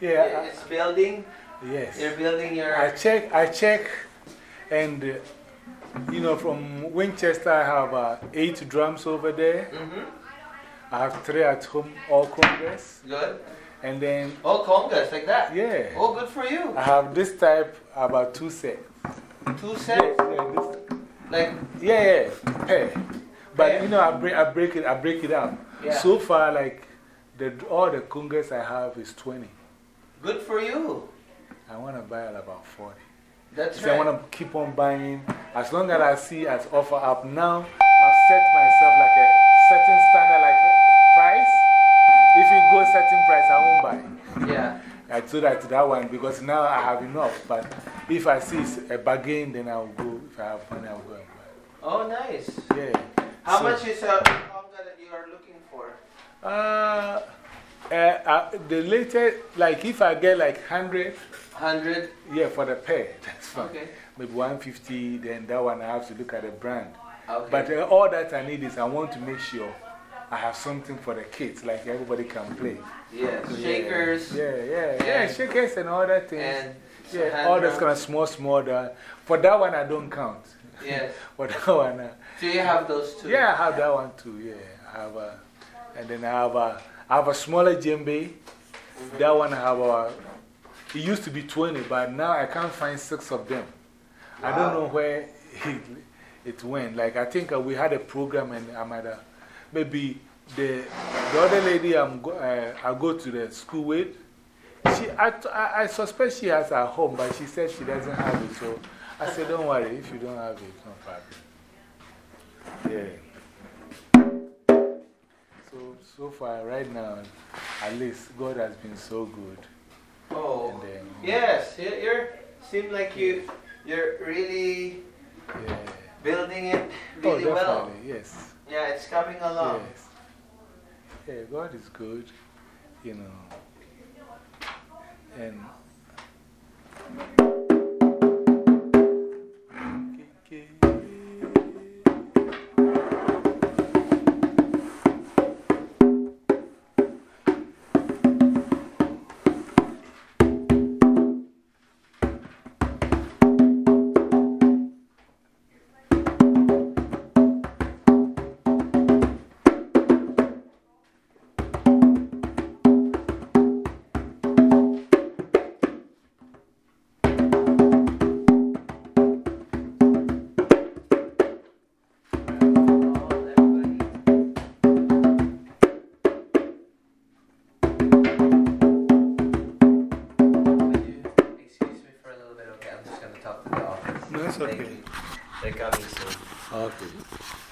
Yeah. It's building. Yes. You're building your. I check, I check, and uh, you know, from Winchester, I have uh, eight drums over there. -hmm. I have three at home, all Congas. Good. And then. All Congas, like that? Yeah. Oh, good for you. I have this type, about two sets. Two sets? Yeah, like. Yeah, yeah, pair. But you know, I break, I break it, I break it up. Yeah. So far, like, the, all the Congas I have is 20. Good for you. I want to buy about 40. That's right. I want to keep on buying. As long as I see as offer up now, I've set myself like a certain standard, like price. If you go certain price, I won't buy. Yeah. I told that to that one because now I have enough. But if I see a bargain, then I'll go. If I have money, I'll go and buy. Oh, nice. Yeah. How So- much is a conga that you are looking for? Uh, uh, uh, the latest, like if I get like 100, 100? yeah, for the pair, that's fine. Okay. Maybe 150, then that one I have to look at the brand. Okay. But uh, all that I need is I want to make sure I have something for the kids, like everybody can play. Yeah, So, shakers. Yeah, yeah, yeah, shakers and all that things. And yeah, all those kind of small, small. That, for that one, I don't count. Yes. For that one, uh, Do you have those too? yeah, I have that one too. Yeah, I have a, and then I have a, I have a smaller djembe. That one I have a, it used to be 20, but now I can't find six of them. I don't know where it, it went. Like, I think uh, we had a program and I'm at a, maybe the, the other lady I'm go, uh, I go to the school with, she, I, I, I suspect she has her home, but she said she doesn't have it. So I said, don't worry, if you don't have it, no problem. Yeah. So, so far, right now, at least God has been so good. Oh, And then- yes. You you're, seem like you, you're really Yeah. building it Oh, really well. definitely, yes. Yeah, it's coming along. Yes. Yeah, God is good, you know. And. You. They're coming soon. Okay.